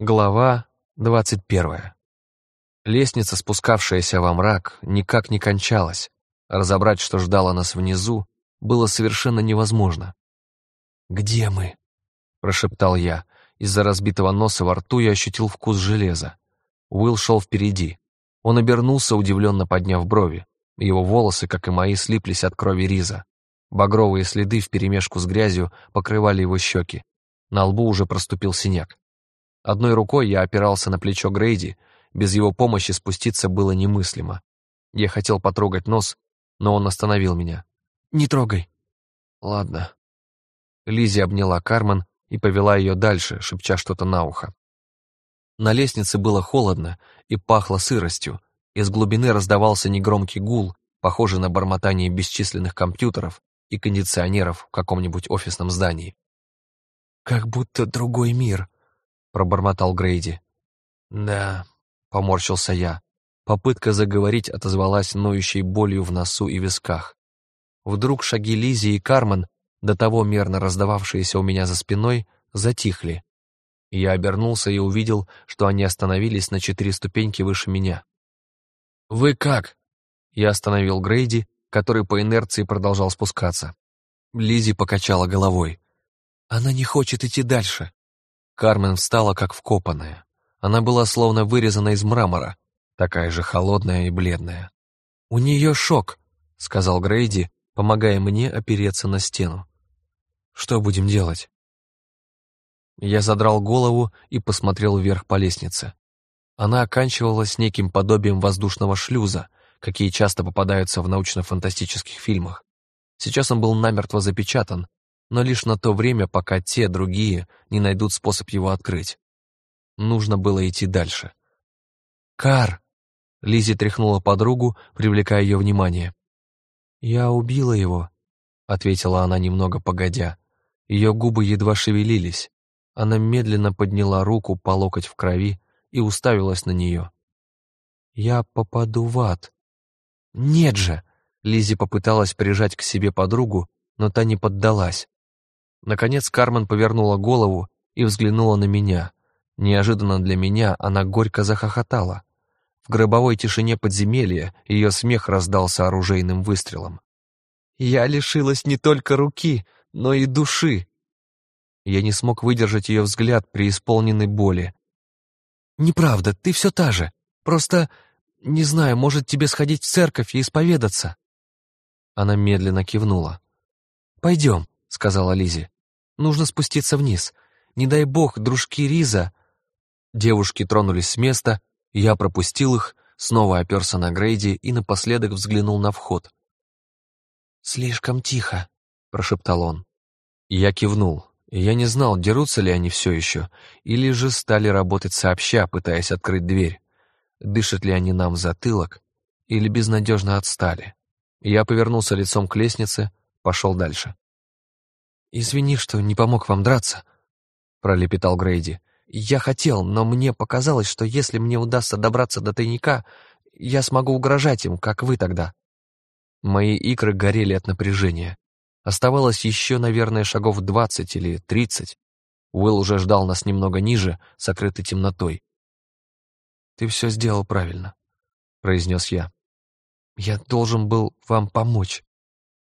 Глава двадцать первая. Лестница, спускавшаяся во мрак, никак не кончалась. Разобрать, что ждало нас внизу, было совершенно невозможно. «Где мы?» — прошептал я. Из-за разбитого носа во рту я ощутил вкус железа. Уилл шел впереди. Он обернулся, удивленно подняв брови. Его волосы, как и мои, слиплись от крови Риза. Багровые следы вперемешку с грязью покрывали его щеки. На лбу уже проступил синяк. Одной рукой я опирался на плечо Грейди, без его помощи спуститься было немыслимо. Я хотел потрогать нос, но он остановил меня. «Не трогай». «Ладно». Лизи обняла Кармен и повела ее дальше, шепча что-то на ухо. На лестнице было холодно и пахло сыростью. Из глубины раздавался негромкий гул, похожий на бормотание бесчисленных компьютеров и кондиционеров в каком-нибудь офисном здании. «Как будто другой мир», — пробормотал Грейди. «Да», — поморщился я. Попытка заговорить отозвалась ноющей болью в носу и висках. Вдруг шаги Лизи и Кармен, до того мерно раздававшиеся у меня за спиной, затихли. Я обернулся и увидел, что они остановились на четыре ступеньки выше меня. «Вы как?» Я остановил Грейди, который по инерции продолжал спускаться. Лизи покачала головой. «Она не хочет идти дальше». Кармен встала как вкопанная. Она была словно вырезана из мрамора, такая же холодная и бледная. «У нее шок», — сказал Грейди, помогая мне опереться на стену. «Что будем делать?» Я задрал голову и посмотрел вверх по лестнице. Она оканчивалась неким подобием воздушного шлюза, какие часто попадаются в научно-фантастических фильмах. Сейчас он был намертво запечатан, но лишь на то время, пока те, другие, не найдут способ его открыть. Нужно было идти дальше. «Кар!» — Лизи тряхнула подругу, привлекая ее внимание. «Я убила его», — ответила она немного погодя. Ее губы едва шевелились. Она медленно подняла руку по локоть в крови и уставилась на нее. «Я попаду в ад». «Нет же!» — Лизи попыталась прижать к себе подругу, но та не поддалась. Наконец Кармен повернула голову и взглянула на меня. Неожиданно для меня она горько захохотала. В гробовой тишине подземелья ее смех раздался оружейным выстрелом. «Я лишилась не только руки, но и души!» Я не смог выдержать ее взгляд при исполненной боли. «Неправда, ты все та же. Просто, не знаю, может тебе сходить в церковь и исповедаться?» Она медленно кивнула. «Пойдем», — сказала Лизи. «Нужно спуститься вниз. Не дай бог, дружки Риза...» Девушки тронулись с места, я пропустил их, снова оперся на Грейди и напоследок взглянул на вход. «Слишком тихо», — прошептал он. Я кивнул. Я не знал, дерутся ли они все еще, или же стали работать сообща, пытаясь открыть дверь. Дышат ли они нам в затылок, или безнадежно отстали. Я повернулся лицом к лестнице, пошел дальше. «Извини, что не помог вам драться», — пролепетал Грейди. «Я хотел, но мне показалось, что если мне удастся добраться до тайника, я смогу угрожать им, как вы тогда». Мои икры горели от напряжения. Оставалось еще, наверное, шагов двадцать или тридцать. Уилл уже ждал нас немного ниже, сокрытый темнотой. «Ты все сделал правильно», — произнес я. «Я должен был вам помочь».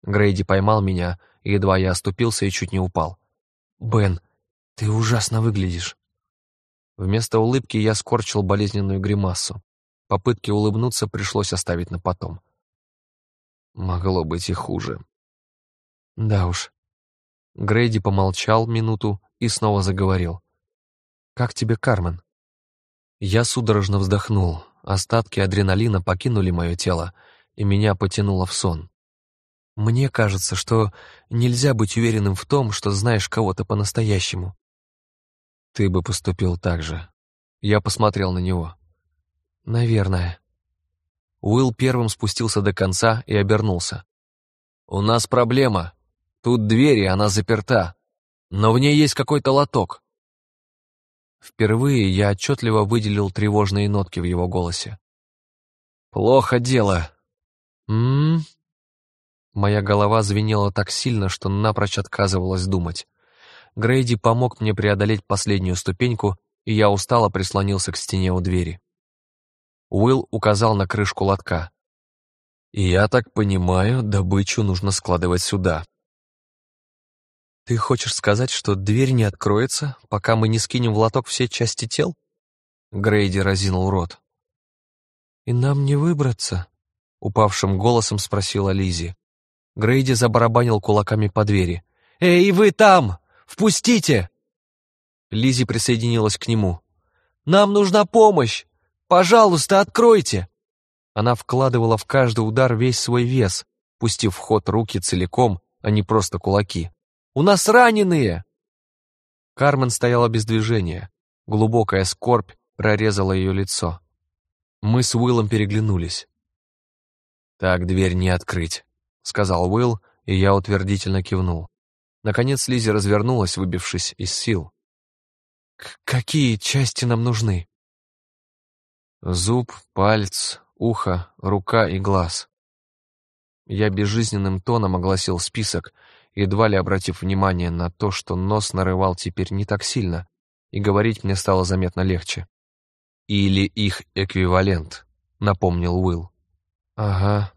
Грейди поймал меня, едва я оступился и чуть не упал. «Бен, ты ужасно выглядишь». Вместо улыбки я скорчил болезненную гримасу. Попытки улыбнуться пришлось оставить на потом. Могло быть и хуже. Да уж. Грейди помолчал минуту и снова заговорил. «Как тебе, Кармен?» Я судорожно вздохнул. Остатки адреналина покинули мое тело, и меня потянуло в сон. Мне кажется, что нельзя быть уверенным в том, что знаешь кого-то по-настоящему. Ты бы поступил так же. Я посмотрел на него. Наверное. Уилл первым спустился до конца и обернулся. «У нас проблема. Тут дверь, и она заперта. Но в ней есть какой-то лоток». Впервые я отчетливо выделил тревожные нотки в его голосе. «Плохо дело». «М-м-м?» Моя голова звенела так сильно, что напрочь отказывалась думать. Грейди помог мне преодолеть последнюю ступеньку, и я устало прислонился к стене у двери. Уилл указал на крышку лотка. «Я так понимаю, добычу нужно складывать сюда». «Ты хочешь сказать, что дверь не откроется, пока мы не скинем в лоток все части тел?» Грейди разинул рот. «И нам не выбраться?» — упавшим голосом спросила Лизи. Грейди забарабанил кулаками по двери. «Эй, вы там! Впустите!» Лизи присоединилась к нему. «Нам нужна помощь! Пожалуйста, откройте!» Она вкладывала в каждый удар весь свой вес, пустив в ход руки целиком, а не просто кулаки. «У нас раненые!» Кармен стояла без движения. Глубокая скорбь прорезала ее лицо. Мы с Уиллом переглянулись. «Так дверь не открыть», — сказал Уилл, и я утвердительно кивнул. Наконец Лизи развернулась, выбившись из сил. «Какие части нам нужны?» Зуб, палец, ухо, рука и глаз. Я безжизненным тоном огласил список, едва ли обратив внимание на то, что нос нарывал теперь не так сильно, и говорить мне стало заметно легче. «Или их эквивалент», — напомнил Уилл. «Ага».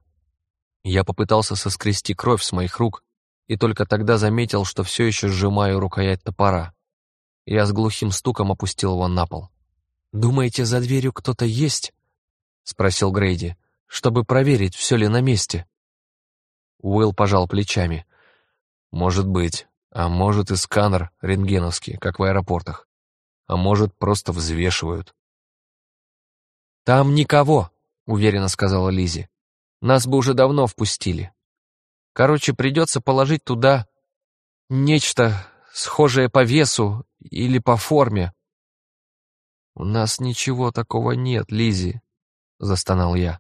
Я попытался соскрести кровь с моих рук, и только тогда заметил, что все еще сжимаю рукоять топора. Я с глухим стуком опустил его на пол. «Думаете, за дверью кто-то есть?» — спросил Грейди, чтобы проверить, все ли на месте. Уилл пожал плечами. «Может быть, а может и сканер рентгеновский, как в аэропортах. А может, просто взвешивают». «Там никого», — уверенно сказала Лизи. «Нас бы уже давно впустили. Короче, придется положить туда нечто схожее по весу или по форме. «У нас ничего такого нет, Лизи, застонал я.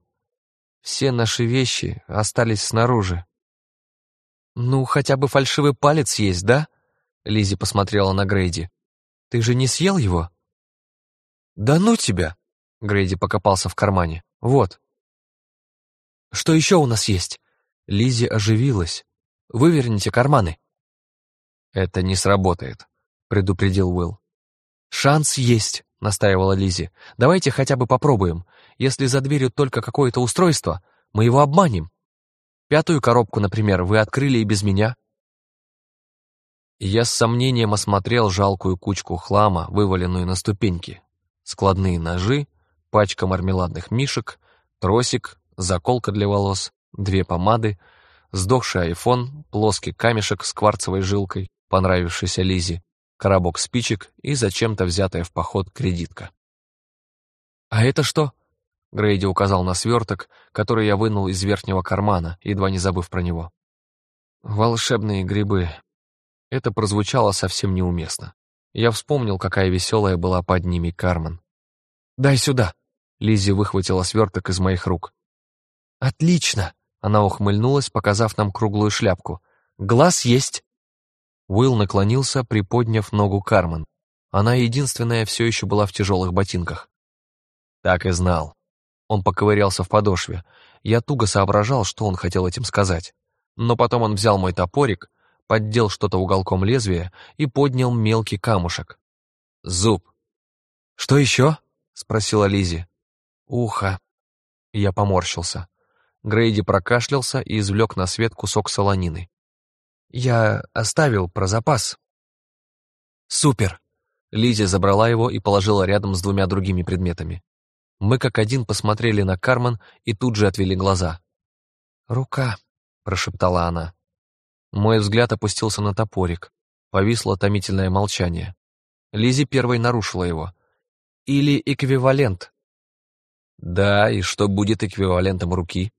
«Все наши вещи остались снаружи». «Ну, хотя бы фальшивый палец есть, да?» Лизи посмотрела на Грейди. «Ты же не съел его?» «Да ну тебя!» Грейди покопался в кармане. «Вот». «Что еще у нас есть?» Лизи оживилась. «Выверните карманы». «Это не сработает», — предупредил Уилл. «Шанс есть», — настаивала Лизи. «Давайте хотя бы попробуем. Если за дверью только какое-то устройство, мы его обманем. Пятую коробку, например, вы открыли и без меня». Я с сомнением осмотрел жалкую кучку хлама, вываленную на ступеньки. Складные ножи, пачка мармеладных мишек, тросик, заколка для волос, две помады, сдохший айфон, плоский камешек с кварцевой жилкой, понравившийся Лизе, коробок спичек и зачем-то взятая в поход кредитка. «А это что?» Грейди указал на сверток, который я вынул из верхнего кармана, едва не забыв про него. «Волшебные грибы». Это прозвучало совсем неуместно. Я вспомнил, какая веселая была под ними Кармен. «Дай сюда!» Лиззи выхватила сверток из моих рук. «Отлично!» Она ухмыльнулась, показав нам круглую шляпку. «Глаз есть!» Уилл наклонился, приподняв ногу Кармен. Она единственная все еще была в тяжелых ботинках. Так и знал. Он поковырялся в подошве. Я туго соображал, что он хотел этим сказать. Но потом он взял мой топорик, поддел что-то уголком лезвия и поднял мелкий камушек. Зуб. «Что еще?» — спросила Лизи. «Ухо». Я поморщился. Грейди прокашлялся и извлек на свет кусок солонины. Я оставил про запас. Супер! Лиза забрала его и положила рядом с двумя другими предметами. Мы как один посмотрели на Кармен и тут же отвели глаза. «Рука», — прошептала она. Мой взгляд опустился на топорик. Повисло томительное молчание. Лизи первой нарушила его. «Или эквивалент». «Да, и что будет эквивалентом руки?»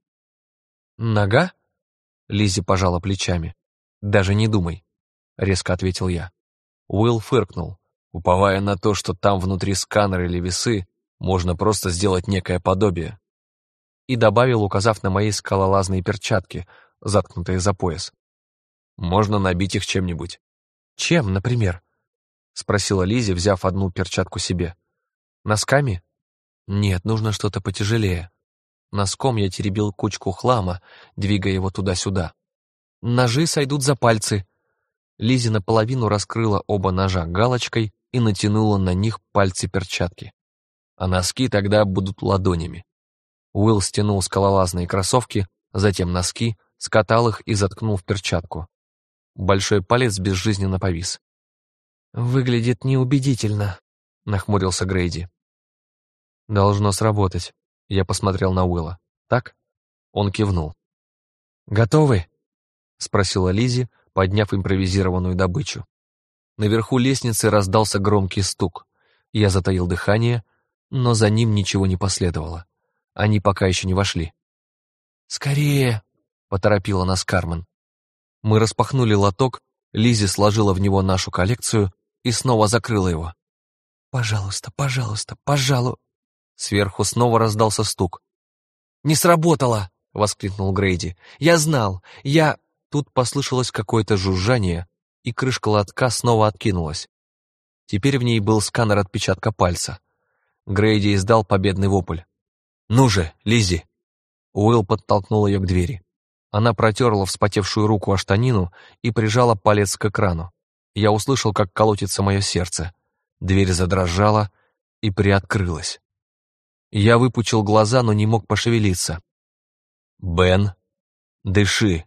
«Нога?» Лизи пожала плечами. «Даже не думай», — резко ответил я. Уилл фыркнул, уповая на то, что там внутри сканер или весы можно просто сделать некое подобие. И добавил, указав на мои скалолазные перчатки, заткнутые за пояс. «Можно набить их чем-нибудь». «Чем, например?» — спросила Лизи, взяв одну перчатку себе. «Носками?» «Нет, нужно что-то потяжелее». Носком я теребил кучку хлама, двигая его туда-сюда. Ножи сойдут за пальцы. Лизи наполовину раскрыла оба ножа галочкой, и натянула на них пальцы перчатки. А носки тогда будут ладонями. Уилл стянул скалолазные кроссовки, затем носки, скатал их и заткнул в перчатку. Большой палец безжизненно повис. «Выглядит неубедительно», — нахмурился Грейди. «Должно сработать», — я посмотрел на Уилла. «Так?» Он кивнул. «Готовы?» — спросила Лизи, подняв импровизированную добычу. Наверху лестницы раздался громкий стук. Я затаил дыхание, но за ним ничего не последовало. Они пока еще не вошли. «Скорее!» — поторопила нас Кармен. Мы распахнули лоток, Лизи сложила в него нашу коллекцию и снова закрыла его. «Пожалуйста, пожалуйста, пожалуй...» Сверху снова раздался стук. «Не сработало!» — воскликнул Грейди. «Я знал! Я...» Тут послышалось какое-то жужжание, и крышка лотка снова откинулась. Теперь в ней был сканер отпечатка пальца. Грейди издал победный вопль. «Ну же, Лизи! Уилл подтолкнул ее к двери. Она протерла вспотевшую руку о штанину и прижала палец к экрану. Я услышал, как колотится мое сердце. Дверь задрожала и приоткрылась. Я выпучил глаза, но не мог пошевелиться. «Бен, дыши!»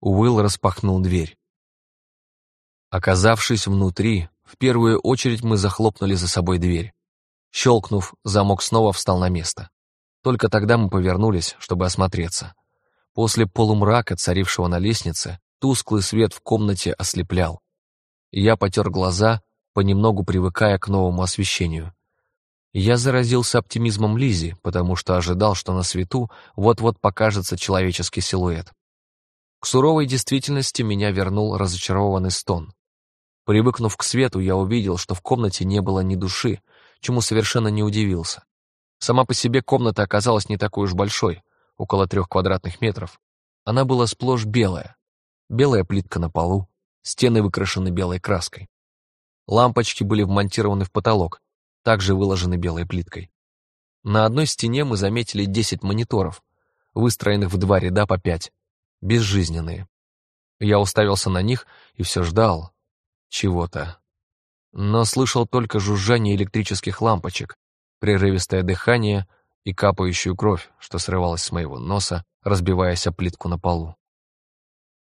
Уилл распахнул дверь. Оказавшись внутри, в первую очередь мы захлопнули за собой дверь. Щелкнув, замок снова встал на место. Только тогда мы повернулись, чтобы осмотреться. После полумрака, царившего на лестнице, тусклый свет в комнате ослеплял. Я потер глаза, понемногу привыкая к новому освещению. Я заразился оптимизмом Лизи, потому что ожидал, что на свету вот-вот покажется человеческий силуэт. К суровой действительности меня вернул разочарованный стон. Привыкнув к свету, я увидел, что в комнате не было ни души, чему совершенно не удивился. Сама по себе комната оказалась не такой уж большой, около трех квадратных метров. Она была сплошь белая. Белая плитка на полу, стены выкрашены белой краской. Лампочки были вмонтированы в потолок, также выложены белой плиткой. На одной стене мы заметили 10 мониторов, выстроенных в два ряда по пять, безжизненные. Я уставился на них и все ждал чего-то. Но слышал только жужжание электрических лампочек, прерывистое дыхание и капающую кровь, что срывалась с моего носа, разбиваясь о плитку на полу.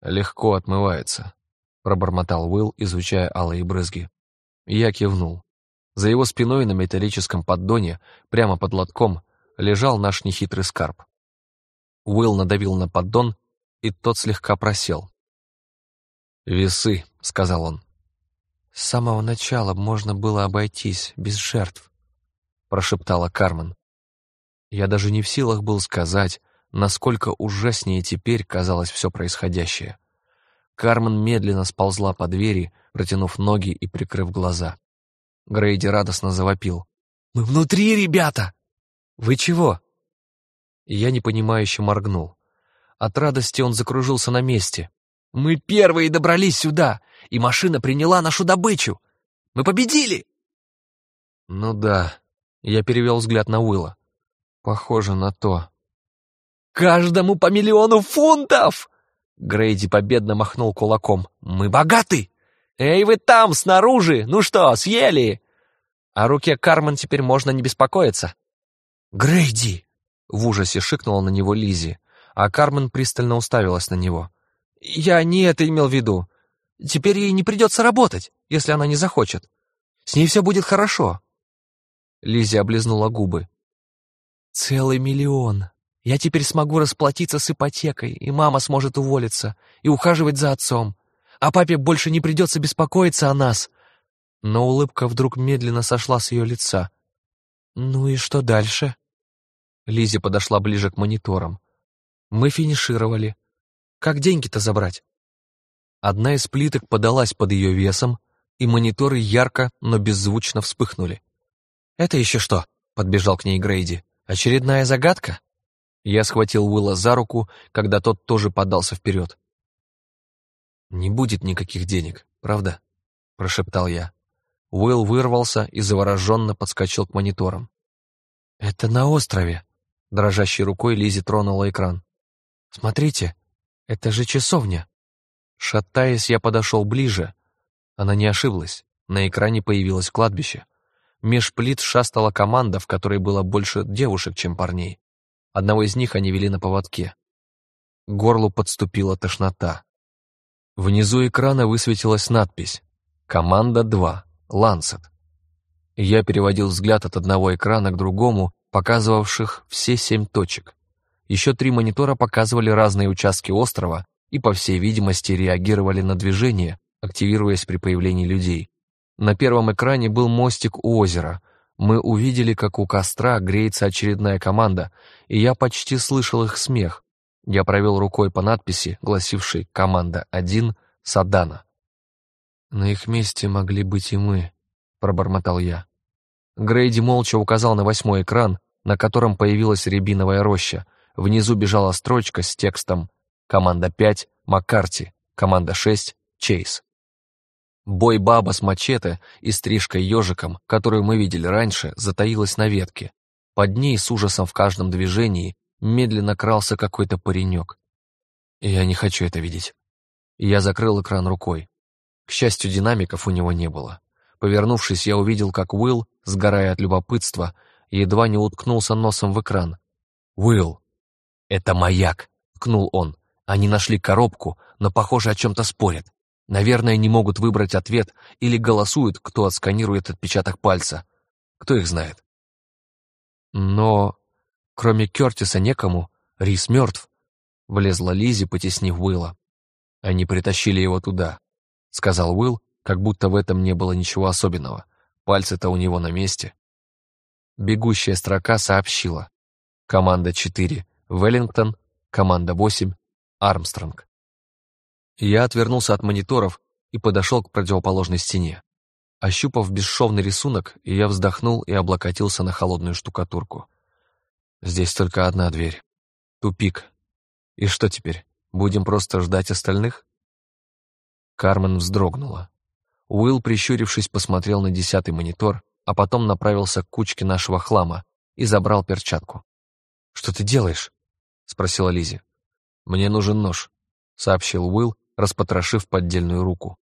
«Легко отмывается», — пробормотал Уилл, изучая алые брызги. Я кивнул. За его спиной на металлическом поддоне, прямо под лотком, лежал наш нехитрый скарб. Уилл надавил на поддон, и тот слегка просел. «Весы», — сказал он. «С самого начала можно было обойтись без жертв», прошептала Кармен. Я даже не в силах был сказать, насколько ужаснее теперь казалось все происходящее. Кармен медленно сползла по двери, протянув ноги и прикрыв глаза. Грейди радостно завопил. «Мы внутри, ребята!» «Вы чего?» Я непонимающе моргнул. От радости он закружился на месте. «Мы первые добрались сюда, и машина приняла нашу добычу! Мы победили!» «Ну да, я перевел взгляд на Уилла. Похоже на то. «Каждому по миллиону фунтов!» Грейди победно махнул кулаком. «Мы богаты! Эй, вы там, снаружи! Ну что, съели?» О руке Кармен теперь можно не беспокоиться. «Грейди!» В ужасе шикнула на него Лизи, а Кармен пристально уставилась на него. «Я не это имел в виду. Теперь ей не придется работать, если она не захочет. С ней все будет хорошо. Лизи облизнула губы. «Целый миллион. Я теперь смогу расплатиться с ипотекой, и мама сможет уволиться и ухаживать за отцом. А папе больше не придется беспокоиться о нас». Но улыбка вдруг медленно сошла с ее лица. «Ну и что дальше?» Лизи подошла ближе к мониторам. «Мы финишировали. Как деньги-то забрать?» Одна из плиток подалась под ее весом, и мониторы ярко, но беззвучно вспыхнули. «Это еще что?» — подбежал к ней Грейди. «Очередная загадка?» Я схватил Уилла за руку, когда тот тоже подался вперед. «Не будет никаких денег, правда?» — прошептал я. Уилл вырвался и завороженно подскочил к мониторам. «Это на острове!» — дрожащей рукой Лизи тронула экран. «Смотрите, это же часовня!» Шатаясь, я подошел ближе. Она не ошиблась. На экране появилось кладбище. Меж плит шастала команда, в которой было больше девушек, чем парней. Одного из них они вели на поводке. К горлу подступила тошнота. Внизу экрана высветилась надпись «Команда 2. Лансет». Я переводил взгляд от одного экрана к другому, показывавших все семь точек. Еще три монитора показывали разные участки острова и, по всей видимости, реагировали на движение, активируясь при появлении людей. На первом экране был мостик у озера. Мы увидели, как у костра греется очередная команда, и я почти слышал их смех. Я провел рукой по надписи, гласившей «Команда 1 Садана». «На их месте могли быть и мы», — пробормотал я. Грейди молча указал на восьмой экран, на котором появилась рябиновая роща. Внизу бежала строчка с текстом «Команда 5 Маккарти, команда 6 Чейз». Бой баба с мачете и стрижкой ежиком, которую мы видели раньше, затаилась на ветке. Под ней с ужасом в каждом движении медленно крался какой-то паренек. Я не хочу это видеть. Я закрыл экран рукой. К счастью, динамиков у него не было. Повернувшись, я увидел, как Уилл, сгорая от любопытства, едва не уткнулся носом в экран. «Уилл!» «Это маяк!» — ткнул он. «Они нашли коробку, но, похоже, о чем-то спорят. Наверное, не могут выбрать ответ или голосуют, кто отсканирует отпечаток пальца. Кто их знает? Но кроме Кертиса некому, Рис мертв. Влезла Лизи, потеснив Уилла. Они притащили его туда, сказал Уилл, как будто в этом не было ничего особенного. Пальцы-то у него на месте. Бегущая строка сообщила. Команда 4 — Веллингтон, команда 8 — Армстронг. Я отвернулся от мониторов и подошел к противоположной стене. Ощупав бесшовный рисунок, я вздохнул и облокотился на холодную штукатурку. Здесь только одна дверь. Тупик. И что теперь, будем просто ждать остальных? Кармен вздрогнула. Уилл, прищурившись, посмотрел на десятый монитор, а потом направился к кучке нашего хлама и забрал перчатку. «Что ты делаешь?» — спросила Лизи. «Мне нужен нож», — сообщил Уилл, распотрошив поддельную руку.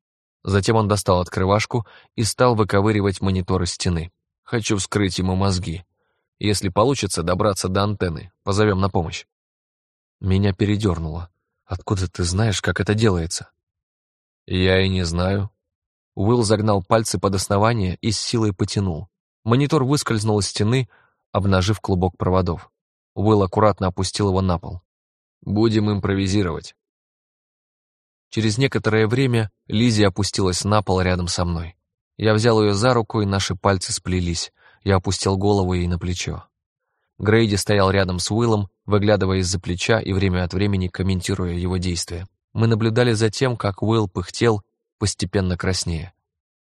Затем он достал открывашку и стал выковыривать мониторы стены. «Хочу вскрыть ему мозги. Если получится добраться до антенны, позовем на помощь». Меня передернуло. «Откуда ты знаешь, как это делается?» «Я и не знаю». Уилл загнал пальцы под основание и с силой потянул. Монитор выскользнул из стены, обнажив клубок проводов. Уилл аккуратно опустил его на пол. «Будем импровизировать». Через некоторое время Лизи опустилась на пол рядом со мной. Я взял ее за руку, и наши пальцы сплелись. Я опустил голову ей на плечо. Грейди стоял рядом с Уиллом, выглядывая из-за плеча и время от времени комментируя его действия. Мы наблюдали за тем, как Уилл пыхтел, постепенно краснее.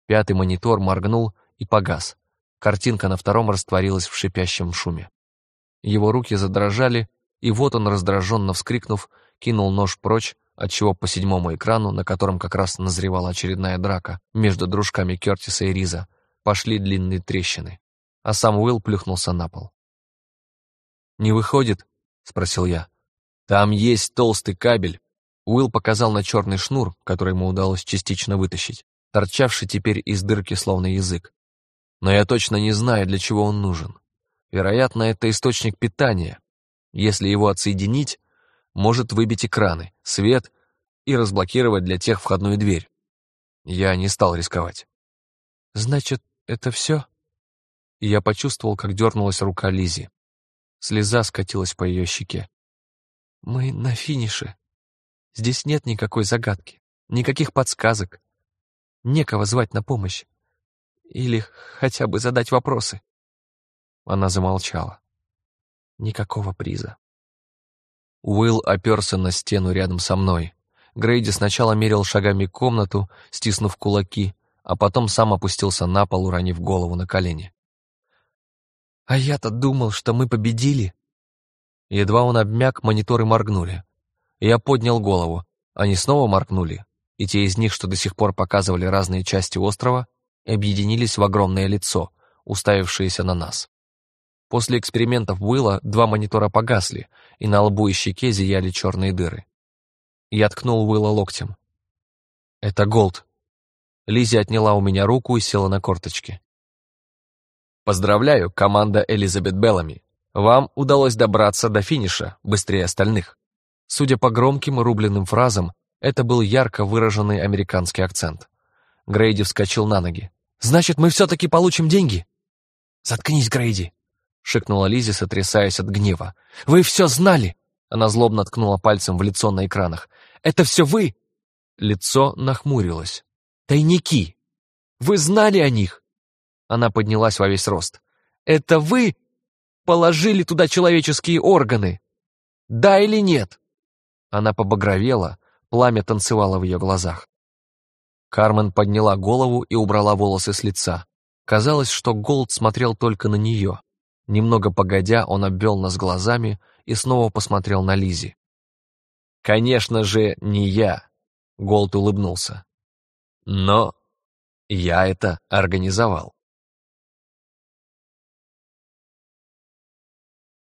Пятый монитор моргнул и погас. Картинка на втором растворилась в шипящем шуме. Его руки задрожали, и вот он, раздраженно вскрикнув, кинул нож прочь, отчего по седьмому экрану, на котором как раз назревала очередная драка между дружками Кертиса и Риза, пошли длинные трещины, а сам Уилл плюхнулся на пол. «Не выходит?» — спросил я. «Там есть толстый кабель». Уилл показал на черный шнур, который ему удалось частично вытащить, торчавший теперь из дырки словно язык. Но я точно не знаю, для чего он нужен. Вероятно, это источник питания. Если его отсоединить, может выбить экраны, свет и разблокировать для тех входную дверь. Я не стал рисковать. «Значит, это все?» Я почувствовал, как дернулась рука Лизи. Слеза скатилась по ее щеке. «Мы на финише. Здесь нет никакой загадки, никаких подсказок. Некого звать на помощь. Или хотя бы задать вопросы». Она замолчала. Никакого приза. Уилл оперся на стену рядом со мной. Грейди сначала мерил шагами комнату, стиснув кулаки, а потом сам опустился на пол, уронив голову на колени. «А я-то думал, что мы победили!» Едва он обмяк, мониторы моргнули. Я поднял голову. Они снова моргнули, и те из них, что до сих пор показывали разные части острова, объединились в огромное лицо, уставившееся на нас. После экспериментов Уилла два монитора погасли, и на лбу и щеке зияли черные дыры. Я ткнул Уилла локтем. «Это Голд». Лизи отняла у меня руку и села на корточки. Поздравляю, команда Элизабет Беллами. Вам удалось добраться до финиша быстрее остальных. Судя по громким и рубленным фразам, это был ярко выраженный американский акцент. Грейди вскочил на ноги. «Значит, мы все-таки получим деньги?» «Заткнись, Грейди!» — шикнула Лизи, сотрясаясь от гнева. «Вы все знали!» Она злобно ткнула пальцем в лицо на экранах. «Это все вы!» Лицо нахмурилось. «Тайники! Вы знали о них!» Она поднялась во весь рост. «Это вы положили туда человеческие органы? Да или нет?» Она побагровела, пламя танцевало в ее глазах. Кармен подняла голову и убрала волосы с лица. Казалось, что Голд смотрел только на нее. Немного погодя, он обвел нас глазами и снова посмотрел на Лизи. «Конечно же, не я», — Голд улыбнулся. «Но я это организовал».